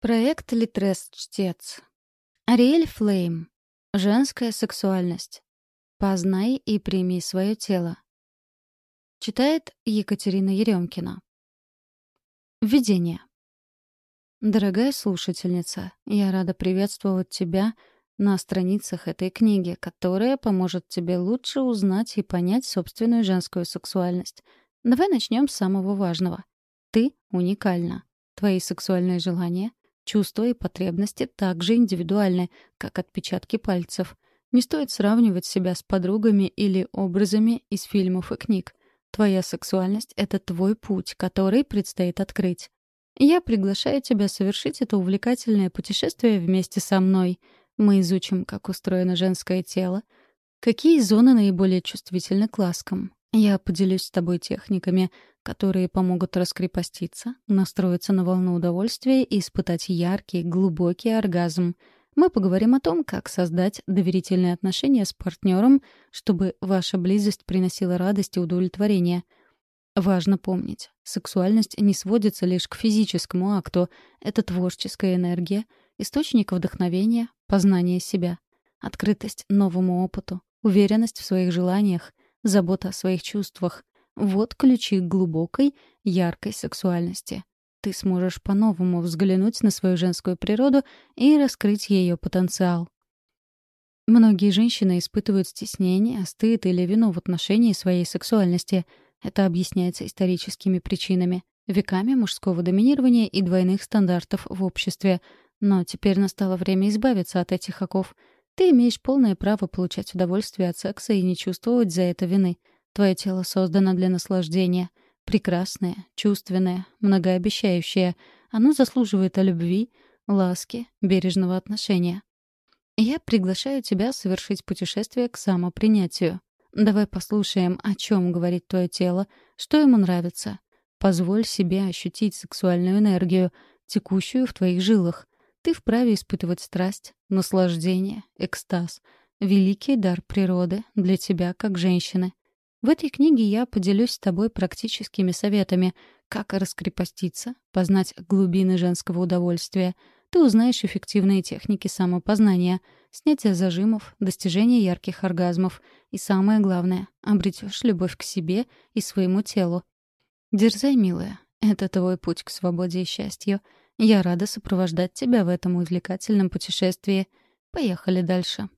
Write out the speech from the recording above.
Проект «Литрес-чтец». Ариэль Флейм. Женская сексуальность. Познай и прими свое тело. Читает Екатерина Еремкина. Введение. Дорогая слушательница, я рада приветствовать тебя на страницах этой книги, которая поможет тебе лучше узнать и понять собственную женскую сексуальность. Давай начнем с самого важного. Ты уникальна. Твои сексуальные желания, чувства и потребности также индивидуальны, как отпечатки пальцев. Не стоит сравнивать себя с подругами или образами из фильмов и книг. Твоя сексуальность — это твой путь, который предстоит открыть. Я приглашаю тебя совершить это увлекательное путешествие вместе со мной. Мы изучим, как устроено женское тело, какие зоны наиболее чувствительны к ласкам. Я поделюсь с тобой техниками, которые помогут раскрепоститься, настроиться на волну удовольствия и испытать яркий, глубокий оргазм. Мы поговорим о том, как создать доверительные отношения с партнером, чтобы ваша близость приносила радость и удовлетворение — Важно помнить, сексуальность не сводится лишь к физическому акту. Это творческая энергия, источник вдохновения, познание себя, открытость новому опыту, уверенность в своих желаниях, забота о своих чувствах. Вот ключи к глубокой, яркой сексуальности. Ты сможешь по-новому взглянуть на свою женскую природу и раскрыть ее потенциал. Многие женщины испытывают стеснение, стыд или вину в отношении своей сексуальности — это объясняется историческими причинами, веками мужского доминирования и двойных стандартов в обществе. Но теперь настало время избавиться от этих оков. Ты имеешь полное право получать удовольствие от секса и не чувствовать за это вины. Твое тело создано для наслаждения. Прекрасное, чувственное, многообещающее. Оно заслуживает о любви, ласки, бережного отношения. Я приглашаю тебя совершить путешествие к самопринятию. Давай послушаем, о чем говорит твое тело, что ему нравится. Позволь себе ощутить сексуальную энергию, текущую в твоих жилах. Ты вправе испытывать страсть, наслаждение, экстаз. Великий дар природы для тебя как женщины. В этой книге я поделюсь с тобой практическими советами, как раскрепоститься, познать глубины женского удовольствия. Ты узнаешь эффективные техники самопознания — снятие зажимов, достижение ярких оргазмов и, самое главное, обретешь любовь к себе и своему телу. Дерзай, милая, это твой путь к свободе и счастью. Я рада сопровождать тебя в этом увлекательном путешествии. Поехали дальше.